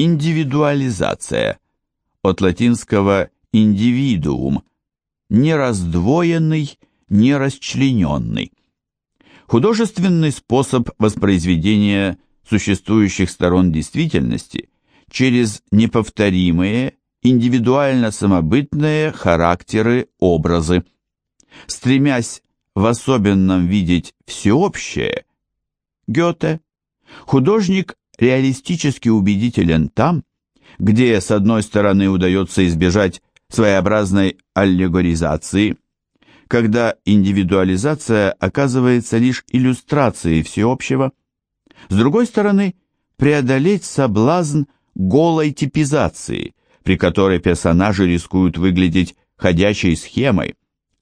Индивидуализация. От латинского «индивидуум» – не раздвоенный, не расчлененный. Художественный способ воспроизведения существующих сторон действительности через неповторимые, индивидуально самобытные характеры, образы. Стремясь в особенном видеть всеобщее, Гёте, художник реалистически убедителен там, где с одной стороны удается избежать своеобразной аллегоризации, когда индивидуализация оказывается лишь иллюстрацией всеобщего, с другой стороны, преодолеть соблазн голой типизации, при которой персонажи рискуют выглядеть ходячей схемой,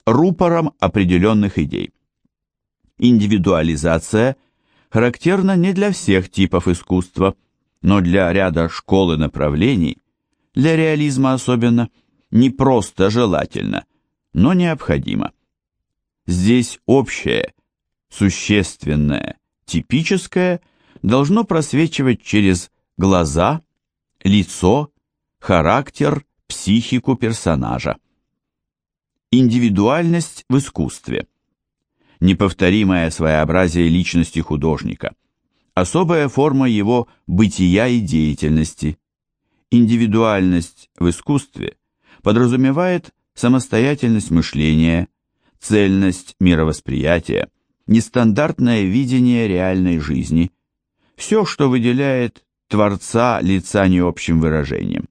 рупором определенных идей. Индивидуализация характерна не для всех типов искусства, но для ряда школ и направлений, для реализма особенно, не просто желательно, но необходимо. Здесь общее, существенное, типическое должно просвечивать через глаза, лицо, характер, психику персонажа. Индивидуальность в искусстве. Неповторимое своеобразие личности художника. Особая форма его бытия и деятельности. Индивидуальность в искусстве подразумевает самостоятельность мышления, цельность мировосприятия, нестандартное видение реальной жизни, все, что выделяет Творца лица необщим выражением.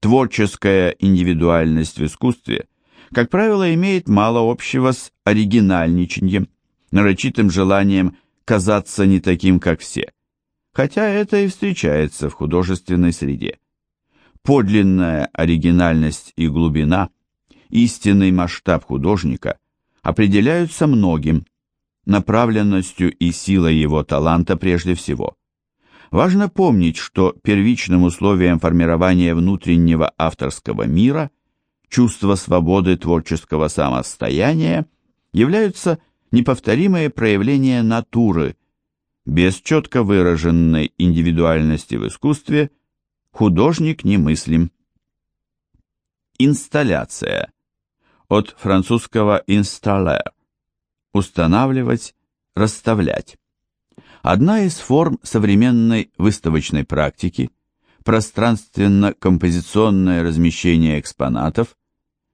Творческая индивидуальность в искусстве – как правило, имеет мало общего с оригинальничанием, нарочитым желанием казаться не таким, как все, хотя это и встречается в художественной среде. Подлинная оригинальность и глубина, истинный масштаб художника определяются многим, направленностью и силой его таланта прежде всего. Важно помнить, что первичным условием формирования внутреннего авторского мира – чувство свободы творческого самостояния являются неповторимые проявления натуры, без четко выраженной индивидуальности в искусстве художник немыслим. Инсталляция. От французского installer – устанавливать, расставлять. Одна из форм современной выставочной практики – пространственно-композиционное размещение экспонатов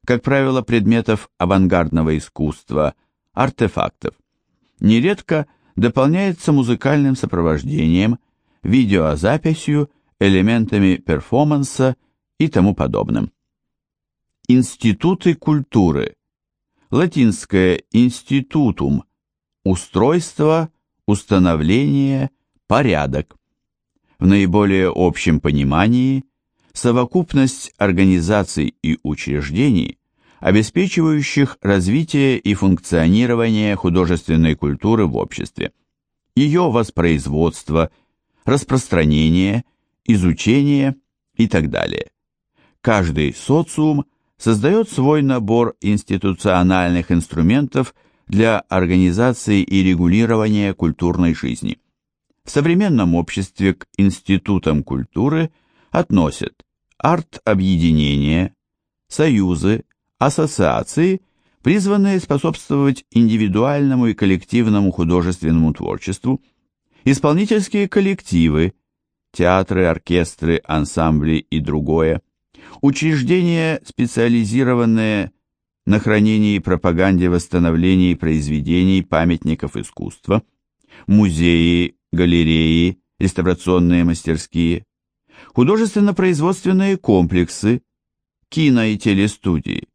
как правило, предметов авангардного искусства, артефактов. Нередко дополняется музыкальным сопровождением, видеозаписью, элементами перформанса и тому подобным. Институты культуры. Латинское «институтум» – устройство, установление, порядок. В наиболее общем понимании совокупность организаций и учреждений, обеспечивающих развитие и функционирование художественной культуры в обществе, ее воспроизводство, распространение, изучение и так далее. Каждый социум создает свой набор институциональных инструментов для организации и регулирования культурной жизни. В современном обществе к институтам культуры относят арт-объединения, союзы, ассоциации, призванные способствовать индивидуальному и коллективному художественному творчеству, исполнительские коллективы, театры, оркестры, ансамбли и другое, учреждения, специализированные на хранении и пропаганде восстановлении произведений памятников искусства, музеи, галереи, реставрационные мастерские, художественно-производственные комплексы, кино- и телестудии,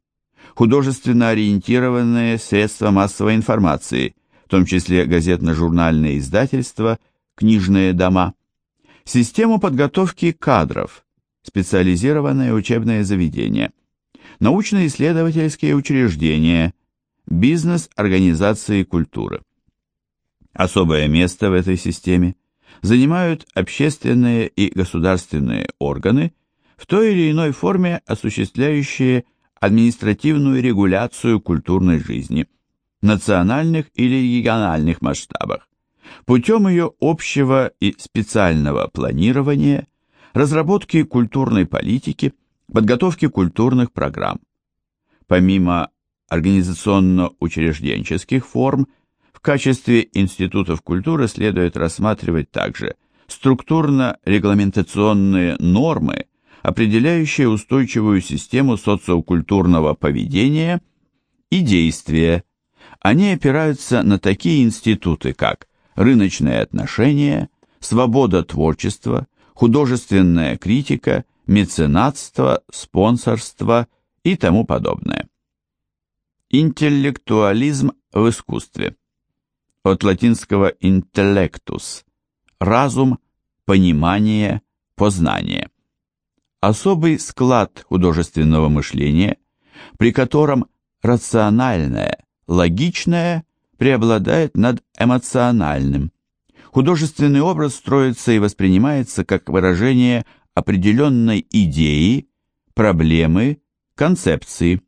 художественно ориентированные средства массовой информации, в том числе газетно-журнальные издательства, книжные дома, систему подготовки кадров, специализированное учебное заведение, научно-исследовательские учреждения, бизнес, организации культуры. Особое место в этой системе занимают общественные и государственные органы, в той или иной форме осуществляющие административную регуляцию культурной жизни в национальных или региональных масштабах, путем ее общего и специального планирования, разработки культурной политики, подготовки культурных программ. Помимо организационно-учрежденческих форм, в качестве институтов культуры следует рассматривать также структурно-регламентационные нормы, определяющие устойчивую систему социокультурного поведения и действия. Они опираются на такие институты, как рыночные отношения, свобода творчества, художественная критика, меценатство, спонсорство и тому подобное. Интеллектуализм в искусстве. От латинского intellectus – разум, понимание, познание. Особый склад художественного мышления, при котором рациональное, логичное преобладает над эмоциональным. Художественный образ строится и воспринимается как выражение определенной идеи, проблемы, концепции.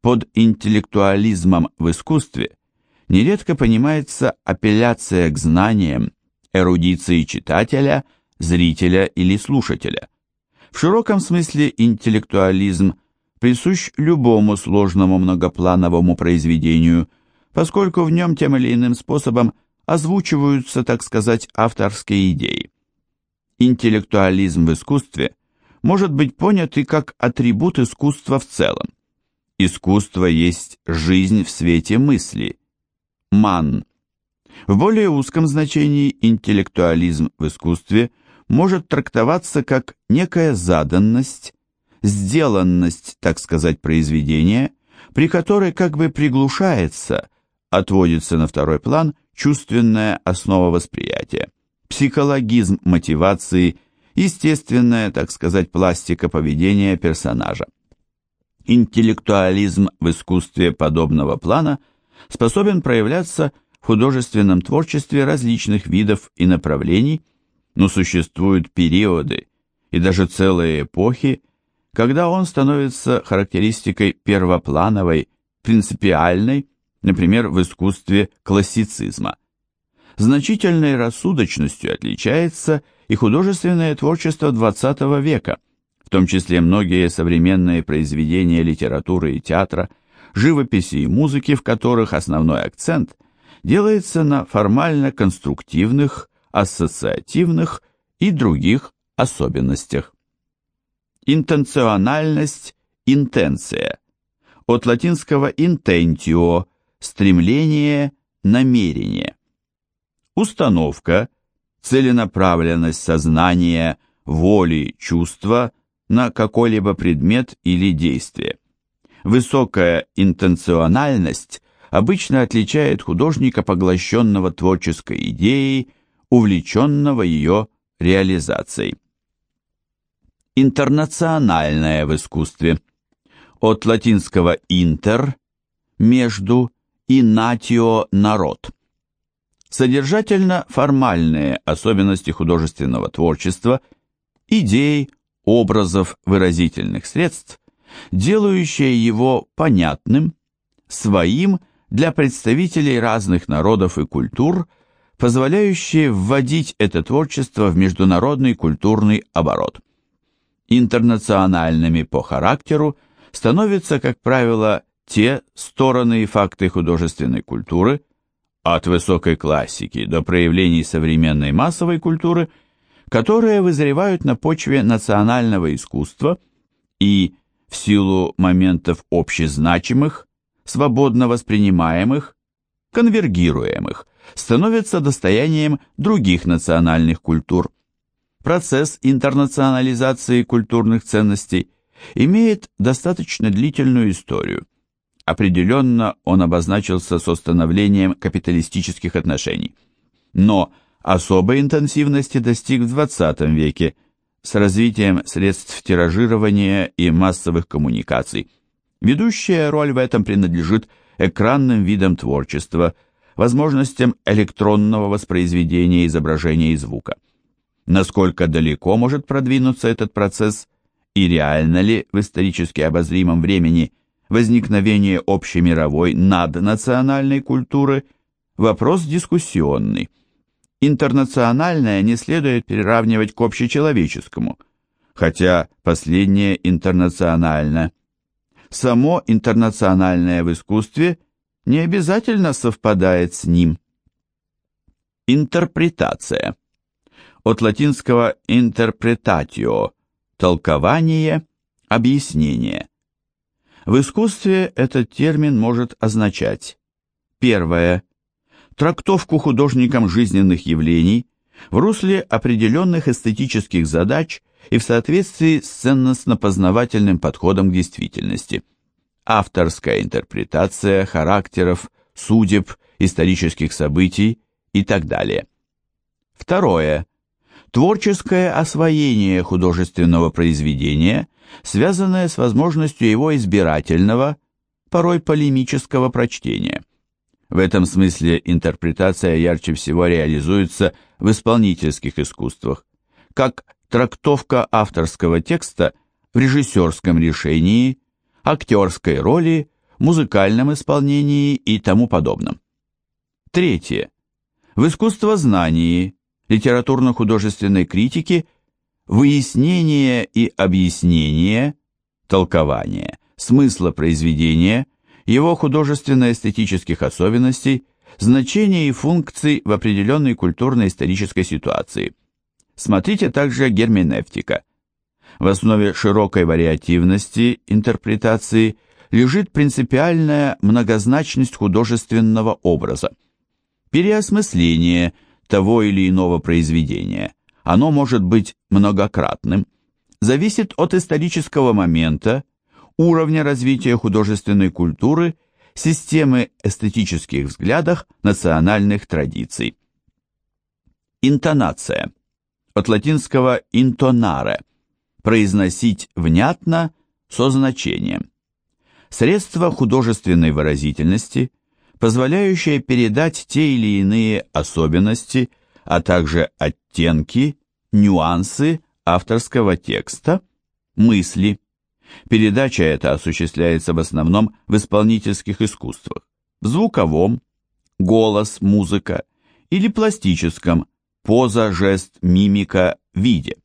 Под интеллектуализмом в искусстве нередко понимается апелляция к знаниям, эрудиции читателя, зрителя или слушателя. В широком смысле интеллектуализм присущ любому сложному многоплановому произведению, поскольку в нем тем или иным способом озвучиваются, так сказать, авторские идеи. Интеллектуализм в искусстве может быть понят и как атрибут искусства в целом. Искусство есть жизнь в свете мысли. Ман. В более узком значении интеллектуализм в искусстве может трактоваться как некая заданность, сделанность, так сказать, произведения, при которой как бы приглушается, отводится на второй план чувственная основа восприятия, психологизм мотивации, естественная, так сказать, пластика поведения персонажа. Интеллектуализм в искусстве подобного плана способен проявляться в художественном творчестве различных видов и направлений, но существуют периоды и даже целые эпохи, когда он становится характеристикой первоплановой, принципиальной, например, в искусстве классицизма. Значительной рассудочностью отличается и художественное творчество XX века, в том числе многие современные произведения литературы и театра, живописи и музыки, в которых основной акцент делается на формально-конструктивных, ассоциативных и других особенностях. Интенциональность, интенция. От латинского intentio – стремление, намерение. Установка, целенаправленность сознания, воли, чувства на какой-либо предмет или действие. Высокая интенциональность обычно отличает художника, поглощенного творческой идеей, увлеченного ее реализацией. Интернациональное в искусстве. От латинского «интер» – «между» и «натио» – «народ». Содержательно-формальные особенности художественного творчества, идей, образов, выразительных средств, делающие его понятным, своим для представителей разных народов и культур – позволяющие вводить это творчество в международный культурный оборот. Интернациональными по характеру становятся, как правило, те стороны и факты художественной культуры, от высокой классики до проявлений современной массовой культуры, которые вызревают на почве национального искусства и, в силу моментов общезначимых, свободно воспринимаемых, конвергируемых, становится достоянием других национальных культур. Процесс интернационализации культурных ценностей имеет достаточно длительную историю. Определенно он обозначился с установлением капиталистических отношений. Но особой интенсивности достиг в XX веке с развитием средств тиражирования и массовых коммуникаций. Ведущая роль в этом принадлежит экранным видам творчества – возможностям электронного воспроизведения изображения и звука. Насколько далеко может продвинуться этот процесс и реально ли в исторически обозримом времени возникновение общемировой наднациональной культуры – вопрос дискуссионный. Интернациональное не следует приравнивать к общечеловеческому, хотя последнее интернационально. Само интернациональное в искусстве не обязательно совпадает с ним. Интерпретация. От латинского interpretatio – толкование, объяснение. В искусстве этот термин может означать первое трактовку художником жизненных явлений в русле определенных эстетических задач и в соответствии с ценностно-познавательным подходом к действительности. Авторская интерпретация характеров, судеб, исторических событий и так далее. Второе. Творческое освоение художественного произведения, связанное с возможностью его избирательного, порой полемического прочтения. В этом смысле интерпретация ярче всего реализуется в исполнительских искусствах, как трактовка авторского текста в режиссерском решении, актерской роли, музыкальном исполнении и тому подобном. Третье. В искусствознании, литературно-художественной критике выяснение и объяснение, толкование смысла произведения – его художественно-эстетических особенностей, значения и функций в определенной культурно-исторической ситуации. Смотрите также герменевтика. В основе широкой вариативности интерпретации лежит принципиальная многозначность художественного образа. Переосмысление того или иного произведения, оно может быть многократным, зависит от исторического момента, уровня развития художественной культуры, системы эстетических взглядов, национальных традиций. Интонация. От латинского intonare – произносить внятно, со значением. Средство художественной выразительности, позволяющее передать те или иные особенности, а также оттенки, нюансы авторского текста, мысли, Передача эта осуществляется в основном в исполнительских искусствах, в звуковом, голос, музыка, или пластическом, поза, жест, мимика, виде.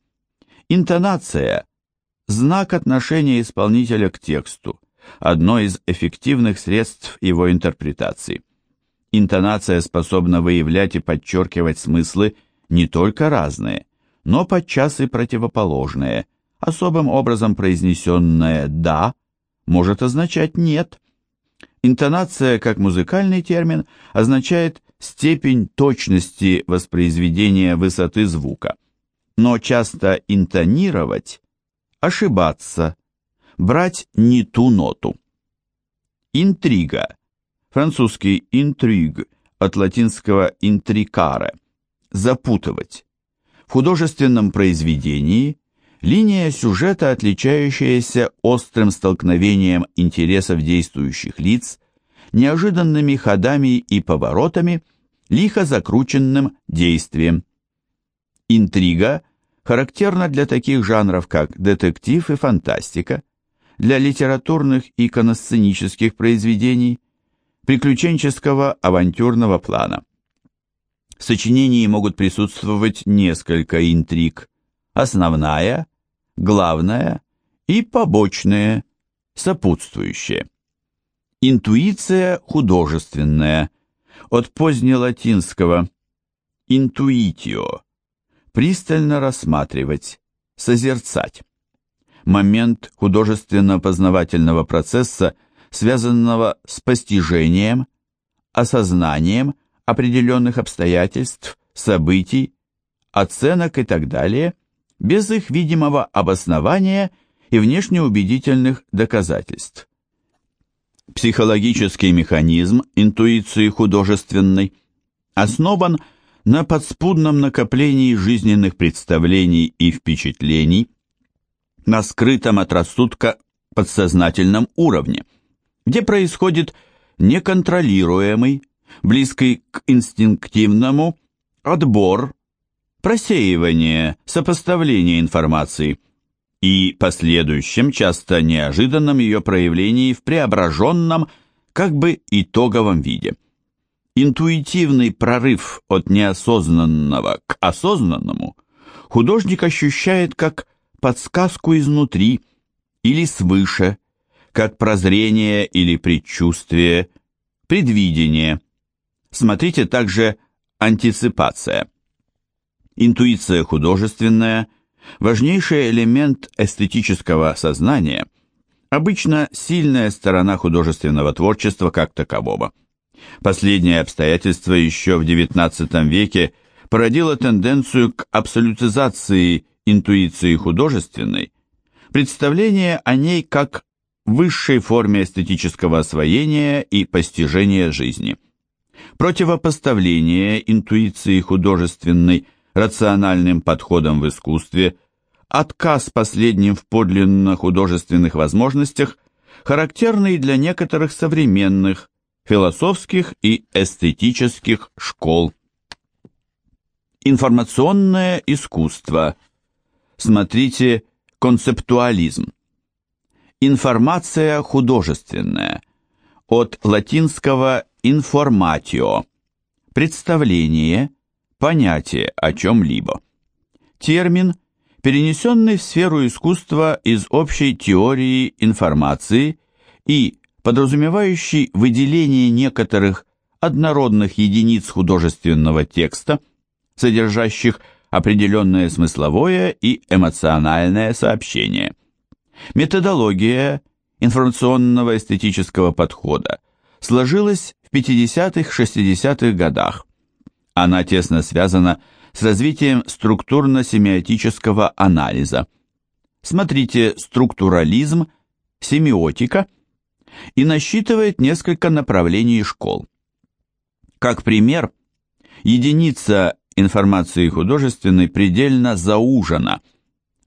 Интонация – знак отношения исполнителя к тексту, одно из эффективных средств его интерпретации. Интонация способна выявлять и подчеркивать смыслы не только разные, но подчас и противоположные – особым образом произнесенное «да» может означать «нет». Интонация, как музыкальный термин, означает степень точности воспроизведения высоты звука. Но часто интонировать – ошибаться, брать не ту ноту. Интрига. Французский «интриг» от латинского «интрикаре» – запутывать. В художественном произведении Линия сюжета, отличающаяся острым столкновением интересов действующих лиц, неожиданными ходами и поворотами, лихо закрученным действием. Интрига характерна для таких жанров, как детектив и фантастика, для литературных и коносценических произведений, приключенческого авантюрного плана. В сочинении могут присутствовать несколько интриг, основная, главная и побочная, сопутствующие. Интуиция художественная, от позднелатинского «intuitio» – пристально рассматривать, созерцать. Момент художественно-познавательного процесса, связанного с постижением, осознанием определенных обстоятельств, событий, оценок и так далее – без их видимого обоснования и внешне убедительных доказательств. Психологический механизм интуиции художественной основан на подспудном накоплении жизненных представлений и впечатлений на скрытом от рассудка подсознательном уровне, где происходит неконтролируемый, близкий к инстинктивному отбор просеивание, сопоставление информации и последующем, часто неожиданном ее проявлении в преображенном, как бы итоговом виде. интуитивный прорыв от неосознанного к осознанному художник ощущает как подсказку изнутри или свыше, как прозрение или предчувствие, предвидение. Смотрите также антиципация. Интуиция художественная – важнейший элемент эстетического сознания, обычно сильная сторона художественного творчества как такового. Последнее обстоятельство еще в XIX веке породило тенденцию к абсолютизации интуиции художественной, представление о ней как высшей форме эстетического освоения и постижения жизни. Противопоставление интуиции художественной рациональным подходам в искусстве, отказ последним в подлинно художественных возможностях характерный для некоторых современных философских и эстетических школ. Информационное искусство. Смотрите концептуализм. Информация художественная. От латинского informatio. Представление, понятие о чем-либо. Термин, перенесенный в сферу искусства из общей теории информации и подразумевающий выделение некоторых однородных единиц художественного текста, содержащих определенное смысловое и эмоциональное сообщение. Методология информационного эстетического подхода сложилась в 50-60-х годах. Она тесно связана с развитием структурно-семиотического анализа. Смотрите «Структурализм», «Семиотика» и насчитывает несколько направлений школ. Как пример, единица информации художественной предельно заужена,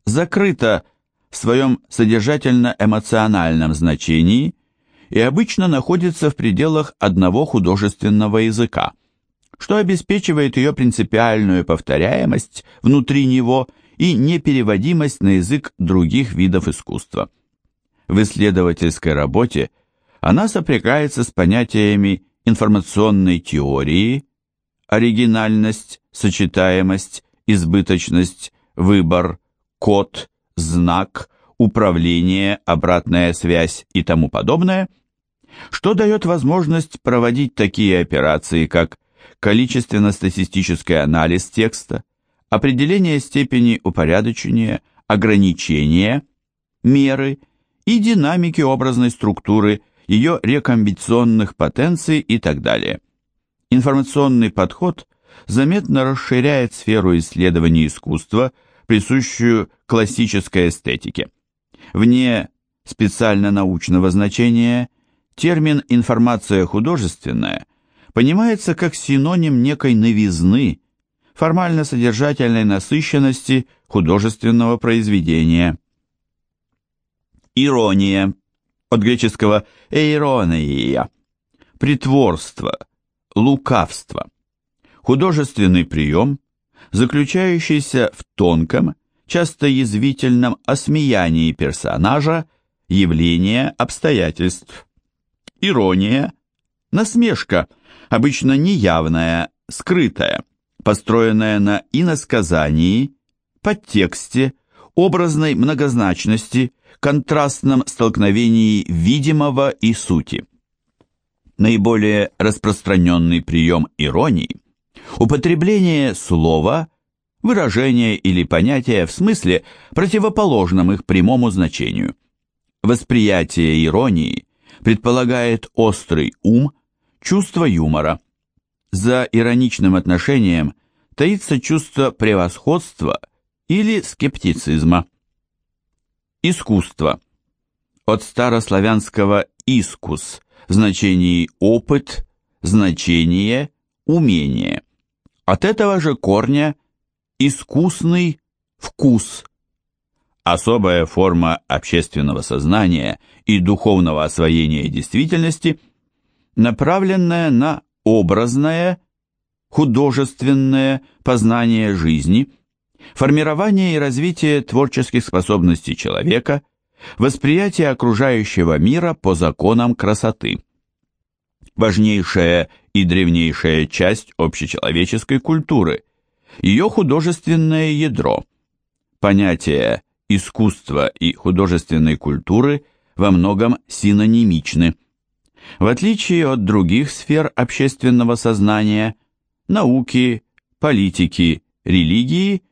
закрыта в своем содержательно-эмоциональном значении и обычно находится в пределах одного художественного языка, что обеспечивает ее принципиальную повторяемость внутри него и непереводимость на язык других видов искусства. В исследовательской работе она сопрягается с понятиями информационной теории, оригинальность, сочетаемость, избыточность, выбор, код, знак, управление, обратная связь и тому подобное, что дает возможность проводить такие операции, как количественно-статистический анализ текста, определение степени упорядочения, ограничения, меры и динамики образной структуры, ее рекомбинационных потенций и так далее. Информационный подход заметно расширяет сферу исследований искусства, присущую классической эстетике. Вне специально научного значения термин «информация художественная» понимается как синоним некой новизны, формально-содержательной насыщенности художественного произведения. Ирония, от греческого «эйронеия», притворство, лукавство. Художественный прием, заключающийся в тонком, часто язвительном осмеянии персонажа, явления обстоятельств. Ирония, насмешка, обычно неявная, скрытая, построенная на иносказании, подтексте, образной многозначности, контрастном столкновении видимого и сути. Наиболее распространенный прием иронии – употребление слова, выражения или понятия в смысле, противоположном их прямому значению. Восприятие иронии предполагает острый ум, чувство юмора. За ироничным отношением таится чувство превосходства или скептицизма. Искусство. От старославянского «искус» в значении «опыт», «значение», «умение». От этого же корня «искусный вкус». Особая форма общественного сознания и духовного освоения действительности, направленная на образное, художественное познание жизни – формирование и развитие творческих способностей человека, восприятие окружающего мира по законам красоты. Важнейшая и древнейшая часть общечеловеческой культуры, ее художественное ядро. Понятия искусства и художественной культуры во многом синонимичны. В отличие от других сфер общественного сознания, науки, политики, религии,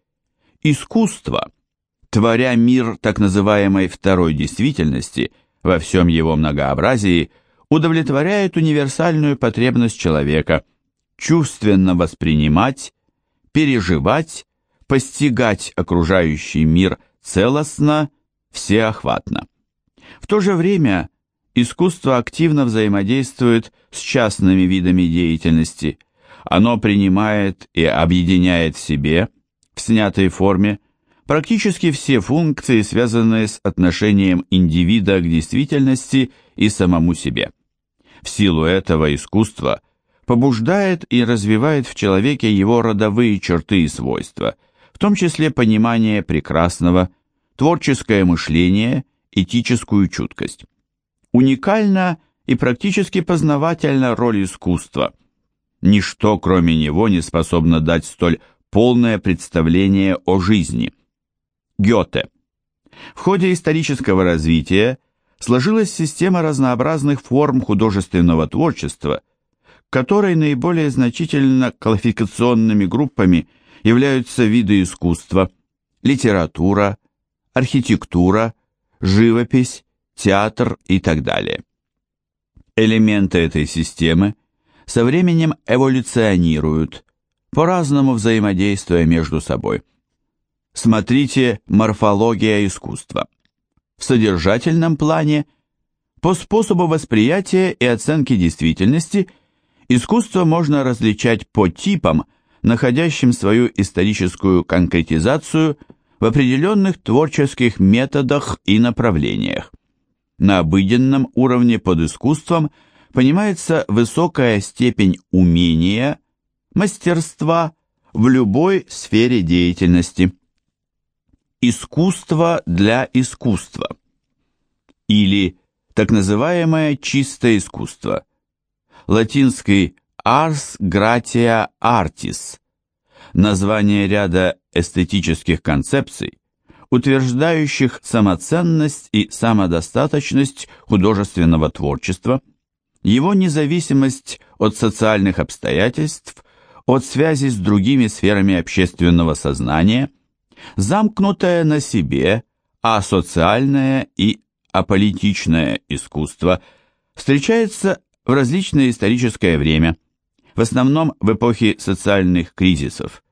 искусство, творя мир так называемой второй действительности во всем его многообразии, удовлетворяет универсальную потребность человека чувственно воспринимать, переживать, постигать окружающий мир целостно, всеохватно. В то же время искусство активно взаимодействует с частными видами деятельности. Оно принимает и объединяет в себе, в снятой форме, практически все функции, связанные с отношением индивида к действительности и самому себе. В силу этого искусство побуждает и развивает в человеке его родовые черты и свойства, в том числе понимание прекрасного, творческое мышление, этическую чуткость. Уникальна и практически познавательна роль искусства. Ничто, кроме него, не способно дать столь полное представление о жизни. Гёте. В ходе исторического развития сложилась система разнообразных форм художественного творчества, которой наиболее значительно квалификационными группами являются виды искусства, литература, архитектура, живопись, театр и так далее. Элементы этой системы со временем эволюционируют, по-разному взаимодействуя между собой. Смотрите «Морфология искусства». В содержательном плане, по способу восприятия и оценки действительности, искусство можно различать по типам, находящим свою историческую конкретизацию в определенных творческих методах и направлениях. На обыденном уровне под искусством понимается высокая степень умения, мастерства в любой сфере деятельности. Искусство для искусства или так называемое чистое искусство. Латинский ars gratia artis название ряда эстетических концепций, утверждающих самоценность и самодостаточность художественного творчества, его независимость от социальных обстоятельств, от связи с другими сферами общественного сознания – замкнутое на себе, асоциальное и аполитичное искусство встречается в различное историческое время, в основном в эпохе социальных кризисов,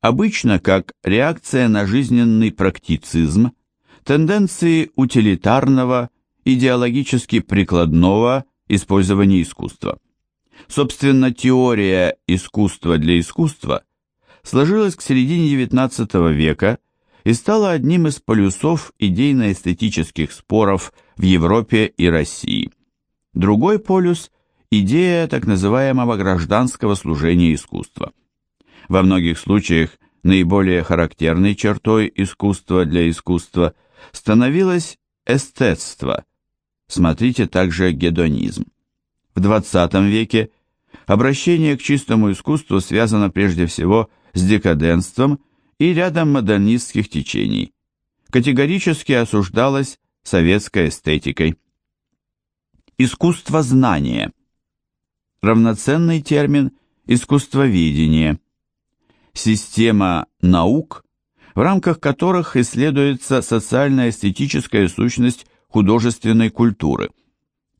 обычно как реакция на жизненный практицизм, тенденции утилитарного, идеологически прикладного использования искусства. Собственно, теория искусства для искусства сложилась к середине XIX века и стала одним из полюсов идейно-эстетических споров в Европе и России. Другой полюс – идея так называемого гражданского служения искусства. Во многих случаях наиболее характерной чертой искусства для искусства становилось эстетство, смотрите также гедонизм. В XX веке обращение к чистому искусству связано прежде всего с декаденством и рядом модернистских течений. Категорически осуждалась советской эстетикой. Искусство знания. Равноценный термин искусствоведение. Система наук, в рамках которых исследуется социально-эстетическая сущность художественной культуры.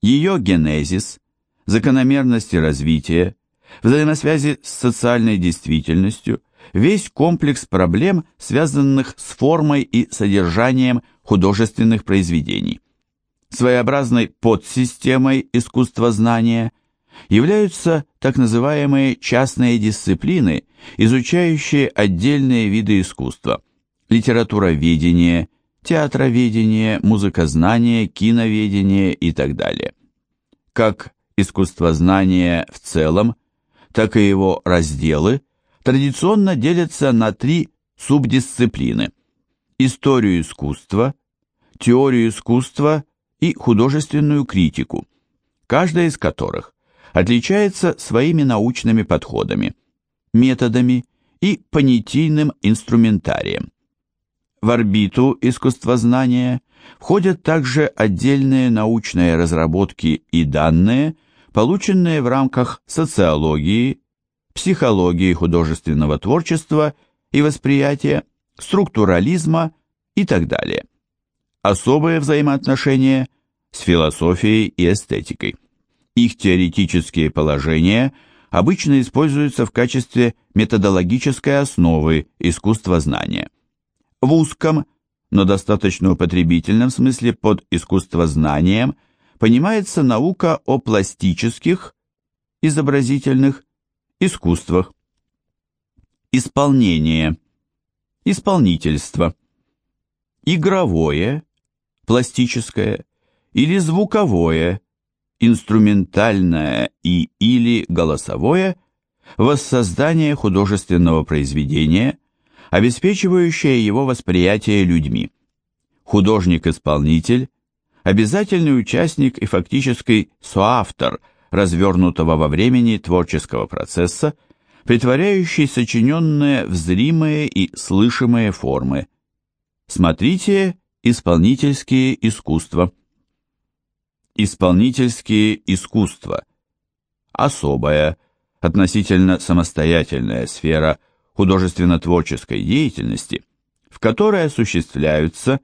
Ее генезис, закономерности развития, взаимосвязи с социальной действительностью, весь комплекс проблем, связанных с формой и содержанием художественных произведений. Своеобразной подсистемой искусствознания являются так называемые частные дисциплины, изучающие отдельные виды искусства – литературоведение, театроведение, музыкознание, киноведение и так далее. Как искусствознание в целом – так и его разделы традиционно делятся на три субдисциплины – историю искусства, теорию искусства и художественную критику, каждая из которых отличается своими научными подходами, методами и понятийным инструментарием. В орбиту искусствознания входят также отдельные научные разработки и данные, полученные в рамках социологии, психологии художественного творчества и восприятия, структурализма и так далее. Особые взаимоотношения с философией и эстетикой. Их теоретические положения обычно используются в качестве методологической основы искусствознания. В узком, но достаточно употребительном смысле под искусствознанием понимается наука о пластических, изобразительных искусствах. Исполнение, исполнительство, игровое, пластическое или звуковое, инструментальное и или голосовое воссоздание художественного произведения, обеспечивающее его восприятие людьми. Художник-исполнитель – обязательный участник и фактический соавтор развернутого во времени творческого процесса, притворяющий сочиненные в зримые и слышимые формы. Смотрите «Исполнительские искусства». Исполнительские искусства. Особая, относительно самостоятельная сфера художественно-творческой деятельности, в которой осуществляются,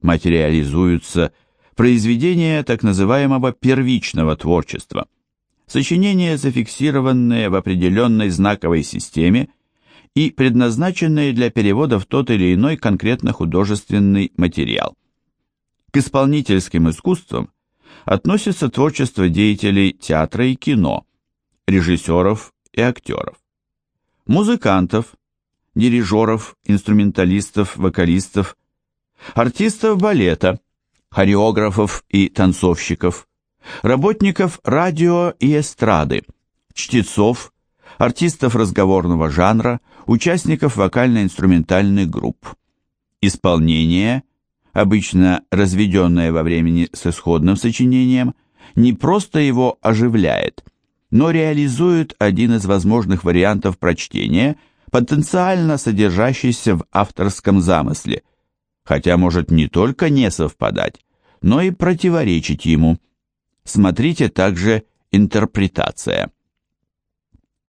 материализуются произведения так называемого первичного творчества, сочинения, зафиксированные в определенной знаковой системе и предназначенные для перевода в тот или иной конкретно художественный материал. К исполнительским искусствам относится творчество деятелей театра и кино, режиссеров и актеров, музыкантов, дирижеров, инструменталистов, вокалистов, артистов балета, хореографов и танцовщиков, работников радио и эстрады, чтецов, артистов разговорного жанра, участников вокально-инструментальных групп. Исполнение – обычно разведенное во времени с исходным сочинением, не просто его оживляет, но реализует один из возможных вариантов прочтения, потенциально содержащийся в авторском замысле, хотя может не только не совпадать, но и противоречить ему. Смотрите также интерпретация.